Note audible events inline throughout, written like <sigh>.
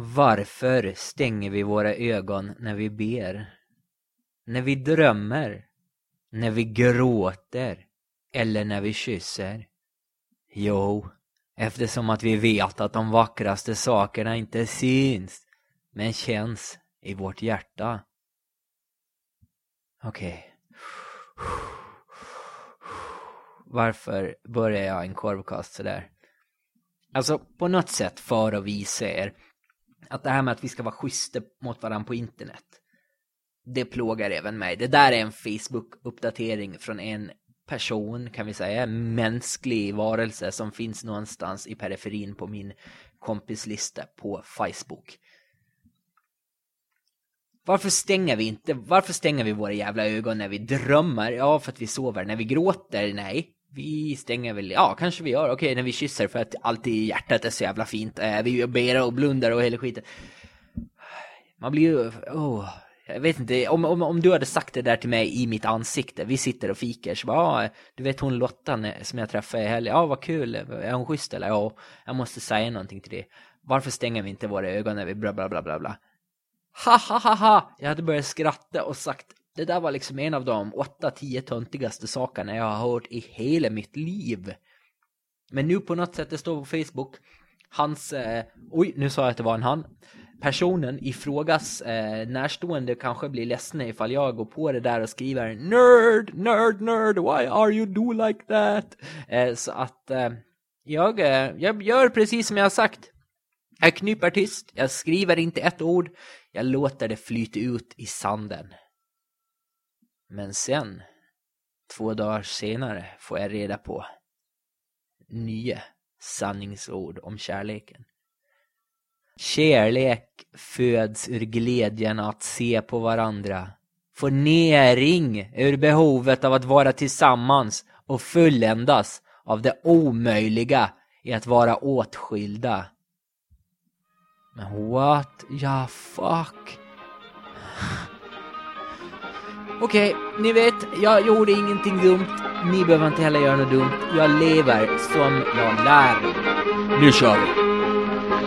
Varför stänger vi våra ögon när vi ber? När vi drömmer? När vi gråter? Eller när vi kysser? Jo, eftersom att vi vet att de vackraste sakerna inte syns, men känns i vårt hjärta. Okej. Okay. Varför börjar jag en korvkast sådär? Alltså, på något sätt för att visa er att det här med att vi ska vara schyssta mot varandra på internet, det plågar även mig. Det där är en Facebook-uppdatering från en person, kan vi säga, mänsklig varelse som finns någonstans i periferin på min kompislista på Facebook. Varför stänger vi inte, varför stänger vi våra jävla ögon när vi drömmer? Ja, för att vi sover. När vi gråter? Nej. Vi stänger väl, ja kanske vi gör, okej när vi kysser för att allt i hjärtat är så jävla fint. Eh, vi ber och blundar och hela skiten. Man blir ju, oh, jag vet inte, om, om, om du hade sagt det där till mig i mitt ansikte, vi sitter och fikar, så bara, ja, du vet hon Lotta som jag träffade i helgen, ja vad kul, är hon schysst eller? Ja, jag måste säga någonting till det. Varför stänger vi inte våra ögon när vi bla bla bla bla bla? Ha ha ha ha! Jag hade börjat skratta och sagt, det där var liksom en av de 8-10 töntigaste sakerna jag har hört i hela mitt liv. Men nu på något sätt, det står på Facebook, hans, eh, oj nu sa jag att det var en han, personen i frågas eh, närstående kanske blir ledsna ifall jag går på det där och skriver Nerd, nerd, nerd, why are you do like that? Eh, så att eh, jag, eh, jag gör precis som jag har sagt. Jag knyper tyst, jag skriver inte ett ord, jag låter det flyta ut i sanden. Men sen, två dagar senare, får jag reda på nya sanningsord om kärleken. Kärlek föds ur glädjen att se på varandra, får näring ur behovet av att vara tillsammans och fulländas av det omöjliga i att vara åtskilda. Men what the fuck? Okej, okay, ni vet, jag gjorde ingenting dumt. Ni behöver inte heller göra något dumt. Jag lever som jag lär. Nu kör vi!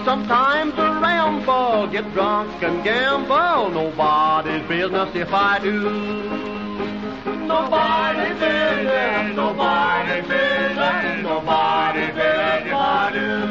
Sometimes around ball, get drunk and gamble. Nobody's business if I do. Nobody's business, nobody's business, nobody's business if I do.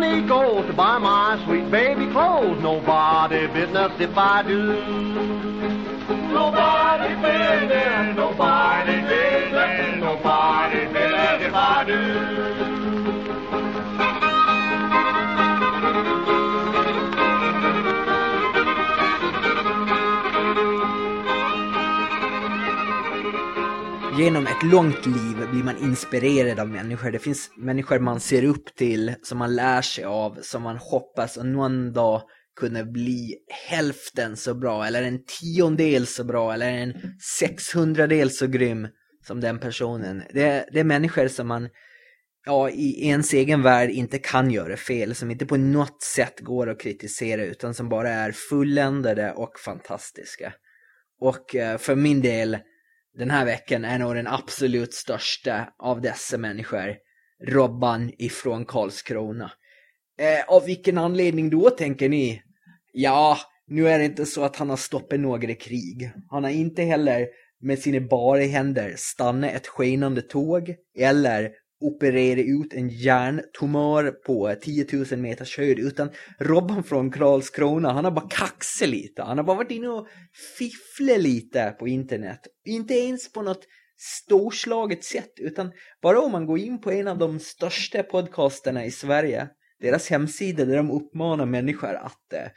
Money goes to buy my sweet baby clothes. Nobody business if I do. Genom ett långt liv blir man inspirerad av människor. Det finns människor man ser upp till, som man lär sig av, som man hoppas att någon dag kunna bli hälften så bra, eller en tiondel så bra, eller en sexhundradel så grym som den personen. Det, det är människor som man ja, i ens egen värld inte kan göra fel, som inte på något sätt går att kritisera, utan som bara är fulländade och fantastiska. Och eh, för min del den här veckan är nog den absolut största av dessa människor. Robban ifrån Karlskrona. Eh, av vilken anledning då tänker ni? Ja, nu är det inte så att han har stoppat några krig. Han har inte heller med sina bara händer stannat ett skenande tåg eller operera ut en hjärntumör på 10 000 meters höjd utan Robban från Karlskrona han har bara kaxat lite. Han har bara varit inne och fifflat lite på internet. Inte ens på något storslaget sätt utan bara om man går in på en av de största podcasterna i Sverige. Deras hemsida där de uppmanar människor att, eh,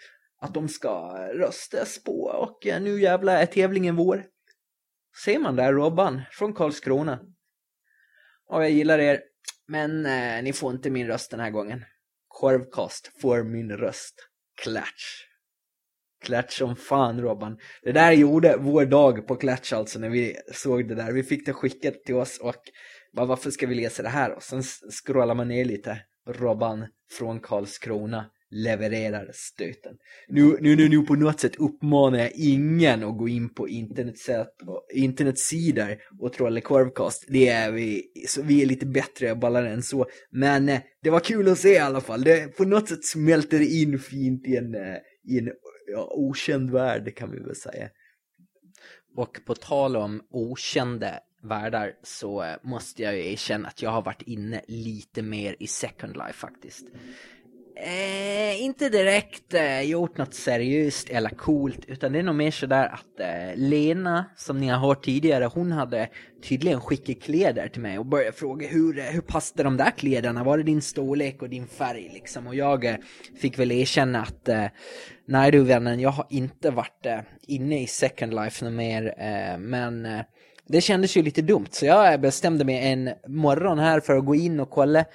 att de ska röstas på och eh, nu jävla är tävlingen vår. Ser man där Robban från Karlskrona. Och jag gillar er. Men eh, ni får inte min röst den här gången. Korvkast får min röst. Klatsch. Klatsch som fan Robban. Det där gjorde vår dag på Klatsch alltså när vi såg det där. Vi fick det skickat till oss och bara varför ska vi läsa det här? Och sen scrollar man ner lite. Robban från Karlskrona levererar stöten. Nu, nu, nu, nu på något sätt uppmanar jag ingen att gå in på internetsidor och trolla korvkast. Det är vi, så vi är lite bättre ballare än så. Men eh, det var kul att se i alla fall. Det, på något sätt smälter det in fint i en, eh, i en ja, okänd värld kan vi väl säga. Och på tal om okända världar så eh, måste jag ju erkänna att jag har varit inne lite mer i Second Life faktiskt. Eh, inte direkt eh, gjort något seriöst eller coolt utan det är nog mer sådär att eh, Lena som ni har hört tidigare hon hade tydligen skickat kläder till mig och började fråga hur, eh, hur passade de där kläderna? Var det din storlek och din färg liksom? Och jag eh, fick väl erkänna att eh, nej du vännen jag har inte varit eh, inne i Second Life något mer eh, men eh, det kändes ju lite dumt så jag bestämde mig en morgon här för att gå in och kolla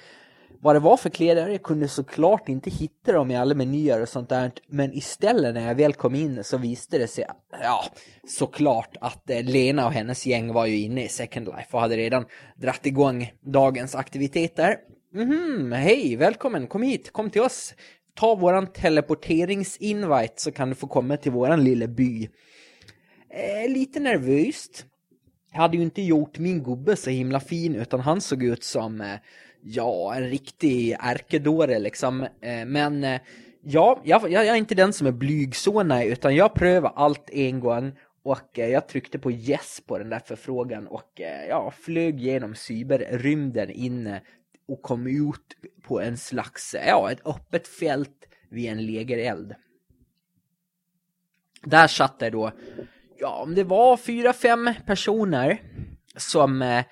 vad det var för kläder, jag kunde såklart inte hitta dem i alla menyer och sånt där. Men istället när jag väl kom in så visste det sig, ja, såklart att eh, Lena och hennes gäng var ju inne i Second Life och hade redan dratt igång dagens aktiviteter. Mhm, hej, välkommen, kom hit, kom till oss. Ta våran teleporteringsinvite så kan du få komma till våran lilla by. Eh, lite nervöst. Jag hade ju inte gjort min gubbe så himla fin utan han såg ut som eh, ja, en riktig ärkedåre liksom. Eh, men eh, ja, jag, jag, är inte den som är blyg så nej, utan jag prövar allt en gång och eh, jag tryckte på yes på den där förfrågan och ja, flög genom cyberrymden inne och kom ut på en slags, ja, ett öppet fält vid en lägereld. Där satt det då, ja, om det var fyra, fem personer som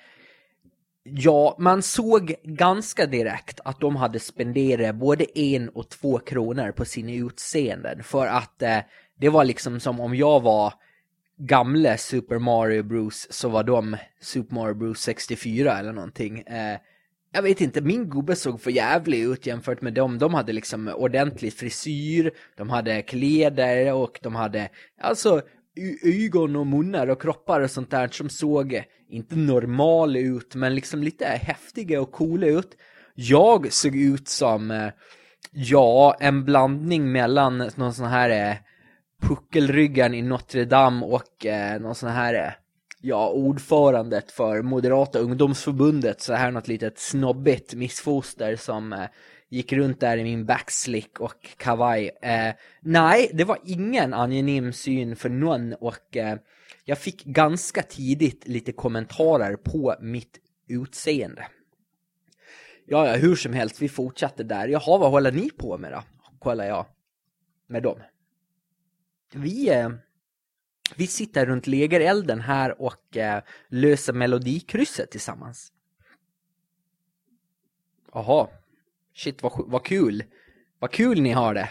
Ja, man såg ganska direkt att de hade spenderat både en och två kronor på sina utseenden. För att eh, det var liksom som om jag var gamle Super Mario Bros så var de Super Mario Bros 64 eller någonting. Eh, jag vet inte, min gubbe såg för jävlig ut jämfört med dem. De hade liksom ordentlig frisyr, de hade kläder och de hade alltså ögon och munnar och kroppar och sånt där som såg eh, inte normal ut men liksom lite häftiga och coola ut. Jag såg ut som eh, ja, en blandning mellan någon sån här eh, puckelryggan i Notre Dame och eh, någon sån här eh, ja, ordförandet för Moderata ungdomsförbundet så här något litet snobbigt missfoster som eh, gick runt där i min backslick och kavaj. Eh, nej, det var ingen angenäm syn för någon och eh, jag fick ganska tidigt lite kommentarer på mitt utseende. Ja, ja, hur som helst, vi fortsatte där. Jaha, vad håller ni på med då? Kollar jag med dem. Vi, eh, vi sitter runt lägerelden här och eh, löser melodikrysset tillsammans. Jaha, Shit vad, vad kul. Vad kul ni har det.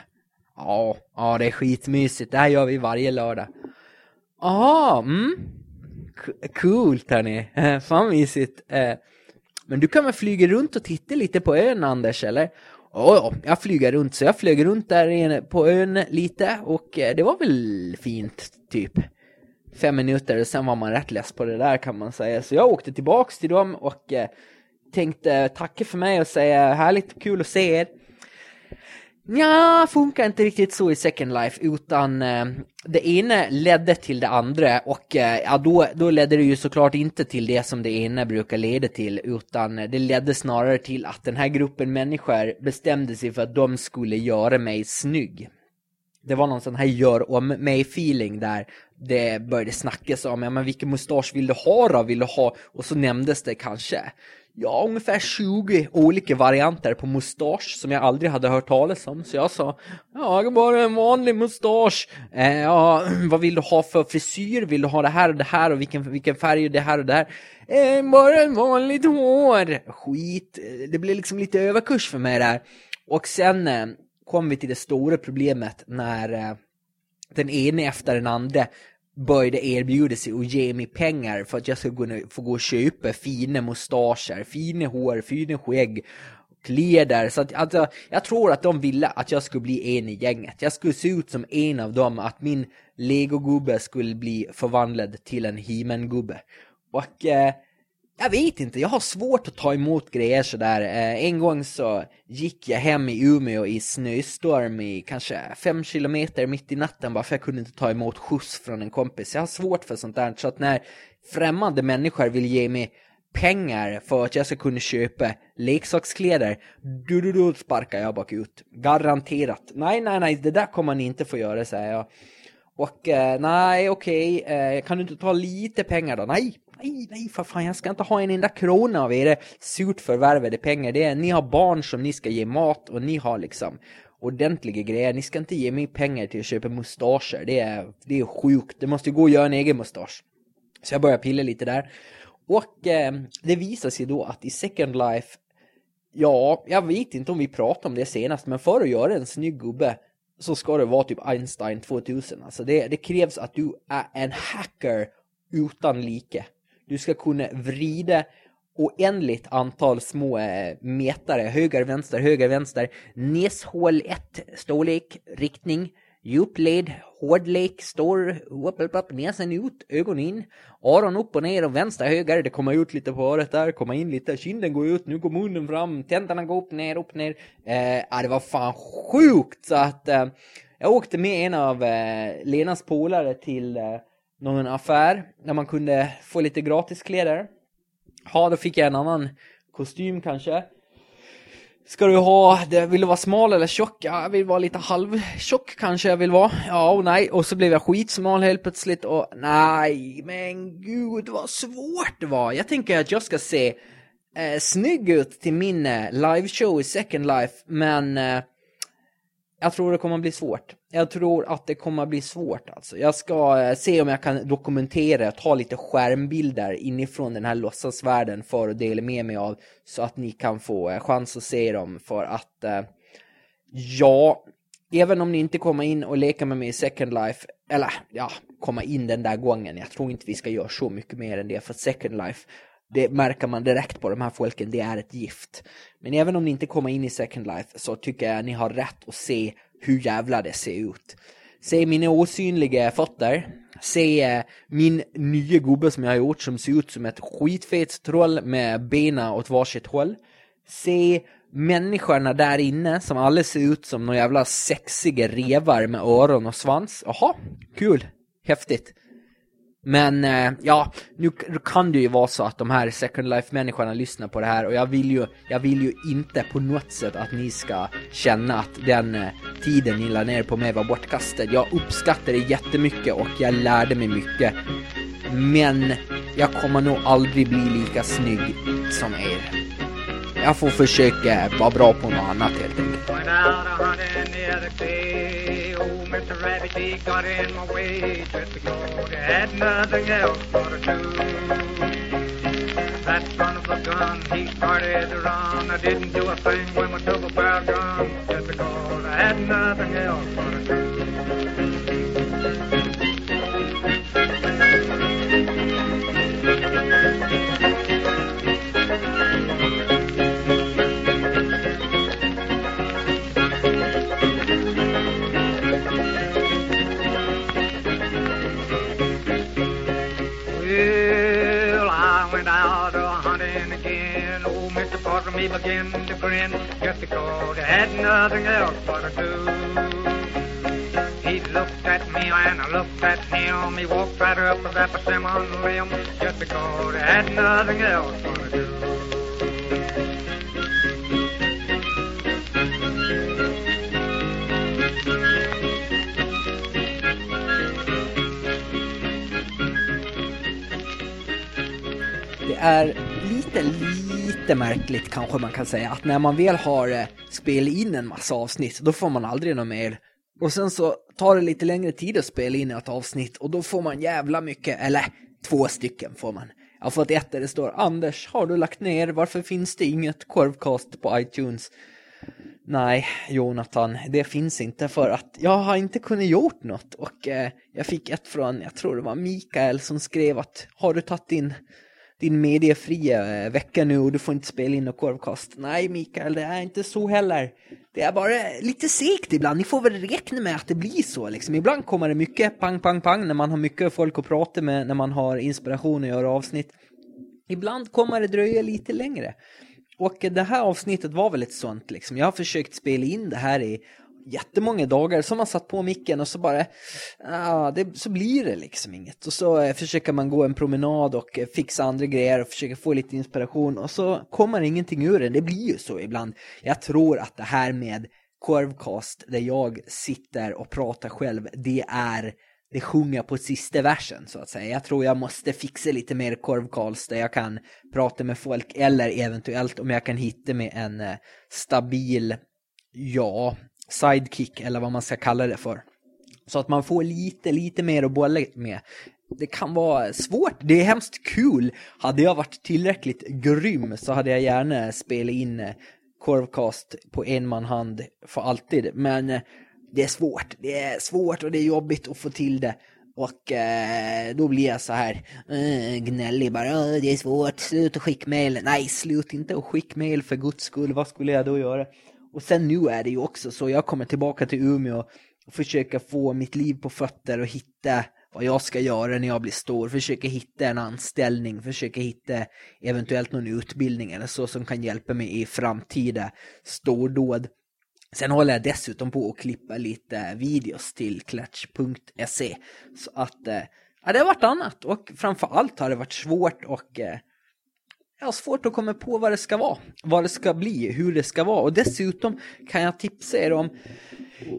Ja, ja det är skitmysigt. Det här gör vi varje lördag. Jaha, mm. Coolt hörni. Eh, fan mysigt. Eh, men du kan väl flyga runt och titta lite på ön Anders eller? Ja, ja, jag flyger runt så jag flög runt där på ön lite och eh, det var väl fint typ. Fem minuter och sen var man rätt less på det där kan man säga. Så jag åkte tillbaks till dem och eh, tänkte tacka för mig och säga härligt kul att se er. Ja, funkar inte riktigt så i Second Life utan eh, det ena ledde till det andra och eh, ja, då, då ledde det ju såklart inte till det som det ena brukar leda till utan det ledde snarare till att den här gruppen människor bestämde sig för att de skulle göra mig snygg. Det var någon sån här gör om mig feeling där det började snackas om, ja men vilken mustasch vill du ha då? Vill du ha? Och så nämndes det kanske ja, ungefär 20 olika varianter på mustasch som jag aldrig hade hört talas om. Så jag sa, ja, bara en vanlig mustasch. Eh, ja, <clears throat> vad vill du ha för frisyr? Vill du ha det här och det här och vilken, vilken färg och det här och det här? Eh, bara en vanligt hår. Skit, det blev liksom lite överkurs för mig där. Och sen eh, kom vi till det stora problemet när eh, den ene efter den andra började erbjuda sig att ge mig pengar för att jag skulle kunna få gå och köpa fina mustascher, fina hår, fina skägg, kläder. Så att, alltså, jag tror att de ville att jag skulle bli en i gänget. Jag skulle se ut som en av dem, att min legogubbe skulle bli förvandlad till en he gubbe Och eh, jag vet inte, jag har svårt att ta emot grejer sådär. Eh, en gång så gick jag hem i Umeå i snöstorm i kanske fem kilometer mitt i natten bara för jag kunde inte ta emot skjuts från en kompis. Jag har svårt för sånt där, så att när främmande människor vill ge mig pengar för att jag ska kunna köpa leksakskläder, du, du, du sparkar jag bakut. Garanterat. Nej, nej, nej, det där kommer ni inte få göra, säger jag. Och eh, nej, okej, okay, eh, kan du inte ta lite pengar då? Nej, nej, nej, för fan, jag ska inte ha en enda krona av era surt förvärvade pengar. Det är, ni har barn som ni ska ge mat och ni har liksom ordentliga grejer. Ni ska inte ge mig pengar till att köpa mustascher. Det är, det är sjukt. Det måste gå att göra en egen mustasch. Så jag börjar pilla lite där. Och eh, det visar sig då att i Second Life, ja, jag vet inte om vi pratade om det senast, men för att göra en snygg gubbe så ska det vara typ Einstein 2000. Alltså det, det krävs att du är en hacker utan like. Du ska kunna vrida oändligt antal små eh, metare, höger, vänster, höger, vänster, näshål 1, storlek, riktning, djupled, hårdlek, stor, upp, upp, upp, näsan ut, ögon in, öron upp och ner och vänster, höger, det kommer ut lite på örat där, kommer in lite, kinden går ut, nu går munnen fram, tänderna går upp, ner, upp, ner. Eh, ja, det var fan sjukt så att eh, jag åkte med en av eh, Lenas polare till eh, någon affär där man kunde få lite gratis kläder. Ja, då fick jag en annan kostym kanske. Ska du ha, det, vill du vara smal eller tjock? Ja, jag vill vara lite halvtjock kanske jag vill vara. Ja och nej, och så blev jag skitsmal helt plötsligt och nej, men gud vad svårt det var. Jag tänker att jag ska se eh, snygg ut till min eh, liveshow i Second Life, men eh, jag tror det kommer att bli svårt. Jag tror att det kommer att bli svårt alltså. Jag ska eh, se om jag kan dokumentera, ta lite skärmbilder inifrån den här låtsasvärlden för att dela med mig av så att ni kan få eh, chans att se dem för att eh, ja, även om ni inte kommer in och leker med mig i Second Life, eller ja, komma in den där gången. Jag tror inte vi ska göra så mycket mer än det för Second Life det märker man direkt på de här folken, det är ett gift. Men även om ni inte kommer in i Second Life så tycker jag att ni har rätt att se hur jävla det ser ut. Se mina osynliga fötter, se eh, min nya gubbe som jag har gjort som ser ut som ett skitfet troll med bena åt varsitt håll. Se människorna där inne som alla ser ut som några jävla sexiga revar med öron och svans. Jaha, kul, häftigt. Men eh, ja, nu kan det ju vara så att de här Second Life-människorna lyssnar på det här och jag vill, ju, jag vill ju inte på något sätt att ni ska känna att den eh, tiden ni la ner på mig var bortkastad. Jag uppskattar det jättemycket och jag lärde mig mycket. Men jag kommer nog aldrig bli lika snygg som er. Jag får försöka vara bra på något annat helt enkelt. Rabbit, he got in my way just because he had nothing else for to do. That son of a gun, he started to run. I didn't do a thing we took a barrel gun just because I had nothing else for to do. He began to grin just because he had nothing else but to do. He looked at me and I looked at him. He walked right up to that persimmon limb just because he had nothing else är lite, lite märkligt kanske man kan säga att när man väl har eh, spelat in en massa avsnitt då får man aldrig något mer. Och sen så tar det lite längre tid att spela in ett avsnitt och då får man jävla mycket, eller två stycken får man. Jag har fått ett där det står Anders, har du lagt ner? Varför finns det inget korvkast på iTunes? Nej, Jonathan, det finns inte för att jag har inte kunnat gjort något och eh, jag fick ett från, jag tror det var Mikael som skrev att har du tagit in din mediefria eh, vecka nu och du får inte spela in och korvkast. Nej Mikael, det är inte så heller. Det är bara lite segt ibland. Ni får väl räkna med att det blir så liksom. Ibland kommer det mycket pang, pang, pang när man har mycket folk att prata med, när man har inspiration att göra avsnitt. ibland kommer det dröja lite längre. Och det här avsnittet var väl ett sånt liksom. Jag har försökt spela in det här i jättemånga dagar så man satt på micken och så bara, ah, det, så blir det liksom inget. Och så eh, försöker man gå en promenad och eh, fixa andra grejer och försöka få lite inspiration och så kommer ingenting ur det. Det blir ju så ibland. Jag tror att det här med korvkast där jag sitter och pratar själv, det är det sjunger på sista versen så att säga. Jag tror jag måste fixa lite mer korvkals där jag kan prata med folk eller eventuellt om jag kan hitta med en eh, stabil, ja, sidekick eller vad man ska kalla det för. Så att man får lite, lite mer att bolla med. Det kan vara svårt, det är hemskt kul. Hade jag varit tillräckligt grym så hade jag gärna spelat in eh, korvkast på en man hand för alltid. Men eh, det är svårt, det är svårt och det är jobbigt att få till det. Och eh, då blir jag så här eh, gnällig bara, det är svårt, sluta skicka mail. Nej, slut inte att skicka mail för guds skull, vad skulle jag då göra? Och sen nu är det ju också så, jag kommer tillbaka till Umeå och försöker få mitt liv på fötter och hitta vad jag ska göra när jag blir stor, försöka hitta en anställning, försöka hitta eventuellt någon utbildning eller så som kan hjälpa mig i framtida stordåd. Sen håller jag dessutom på att klippa lite videos till Klatch.se. Så att, eh, ja det har varit annat och framförallt har det varit svårt och eh, jag har svårt att komma på vad det ska vara, vad det ska bli, hur det ska vara. Och dessutom kan jag tipsa er om,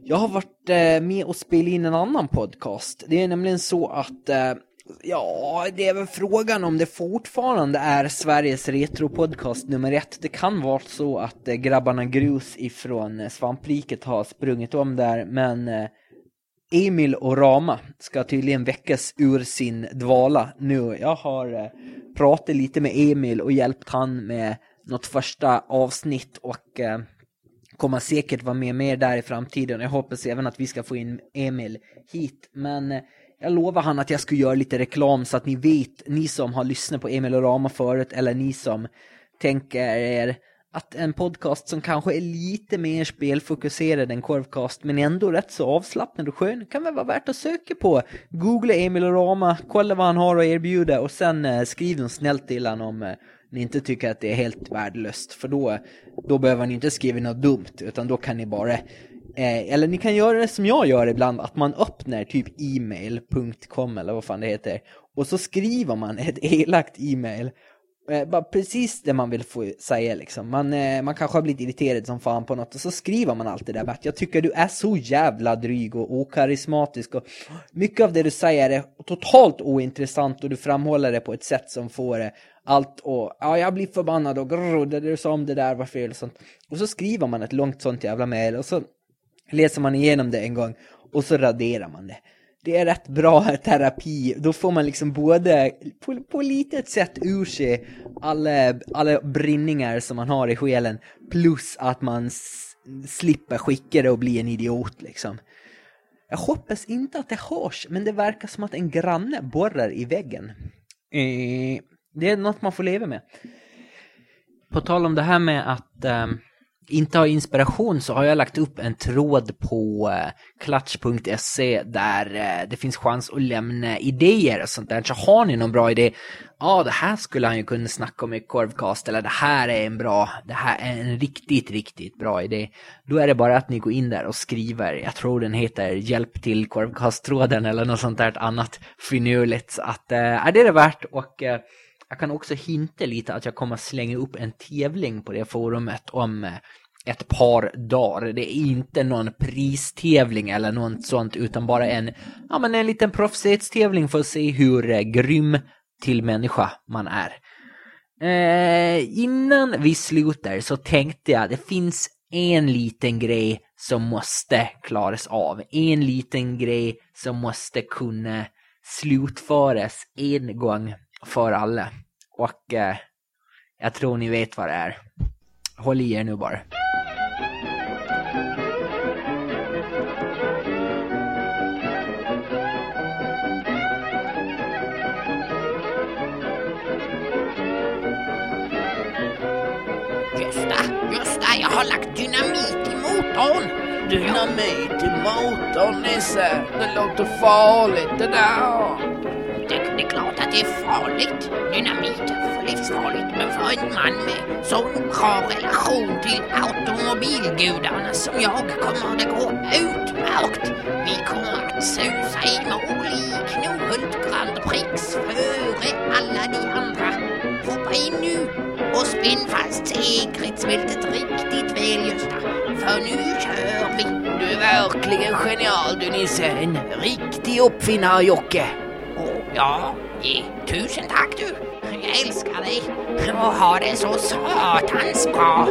jag har varit eh, med och spelat in en annan podcast. Det är nämligen så att eh, Ja, det är väl frågan om det fortfarande är Sveriges retropodcast nummer ett. Det kan vara så att eh, grabbarna Grus ifrån Svampriket har sprungit om där, men Emil och Rama ska tydligen väckas ur sin dvala nu. Jag har pratat lite med Emil och hjälpt han med något första avsnitt och eh, kommer säkert vara med mer där i framtiden. Jag hoppas även att vi ska få in Emil hit, men eh, jag lovar han att jag skulle göra lite reklam så att ni vet, ni som har lyssnat på Emil och Rama förut eller ni som tänker er att en podcast som kanske är lite mer spelfokuserad än Korvcast men ändå rätt så avslappnad och skön kan väl vara värt att söka på. Googla Emil och Rama, kolla vad han har att erbjuda och sen eh, skriv något snällt till honom om eh, ni inte tycker att det är helt värdelöst för då, då behöver ni inte skriva något dumt utan då kan ni bara Eh, eller ni kan göra det som jag gör ibland, att man öppnar typ email.com eller vad fan det heter. Och så skriver man ett elakt e-mail. Eh, bara precis det man vill få säga liksom. Man, eh, man kanske har blivit irriterad som fan på något och så skriver man allt det där. Att jag tycker du är så jävla dryg och okarismatisk och mycket av det du säger är totalt ointressant och du framhåller det på ett sätt som får eh, allt och ja, jag blir förbannad och grrr, det du sa om det där var fel och sånt. Och så skriver man ett långt sånt jävla mail och så läser man igenom det en gång och så raderar man det. Det är rätt bra terapi, då får man liksom både på, på litet sätt ur sig alla, alla brinningar som man har i själen plus att man slipper skicka det och bli en idiot liksom. Jag hoppas inte att det hörs, men det verkar som att en granne borrar i väggen. Eh, det är något man får leva med. På tal om det här med att um inte har inspiration så har jag lagt upp en tråd på eh, klatsch.se där eh, det finns chans att lämna idéer och sånt där. Så har ni någon bra idé, ja det här skulle han ju kunna snacka om i Korvcast eller det här är en bra, det här är en riktigt, riktigt bra idé. Då är det bara att ni går in där och skriver, jag tror den heter Hjälp till Korvcast-tråden eller något sånt där annat finurligt. Att eh, är det det värt och jag kan också hinta lite att jag kommer slänga upp en tävling på det forumet om eh, ett par dagar. Det är inte någon pristävling eller något sånt utan bara en, ja, men en liten proffsighetstävling för att se hur eh, grym till människa man är. Eh, innan vi slutar så tänkte jag det finns en liten grej som måste klaras av. En liten grej som måste kunna slutföras en gång för alla. Och eh, jag tror ni vet vad det är. Håll i er nu bara. Gösta, Gösta, jag har lagt dynamit i motorn. Dynamit i motorn, Nisse. Det låter farligt det där det är farligt. Dynamit är livsfarligt. Men för en man med sån bra relation till automobilgudarna som jag kommer det gå utmärkt. Vi kommer att susa i mål i Knohult Grand Prix före alla de andra. Hoppa in nu och spinn fast säkerhetsbältet riktigt väl Gösta. För nu kör vi. Du är verkligen genial du Nisse. En riktig uppfinnare Jocke. Ja, tusen tack du. Jag älskar dig. Och har det så satans bra.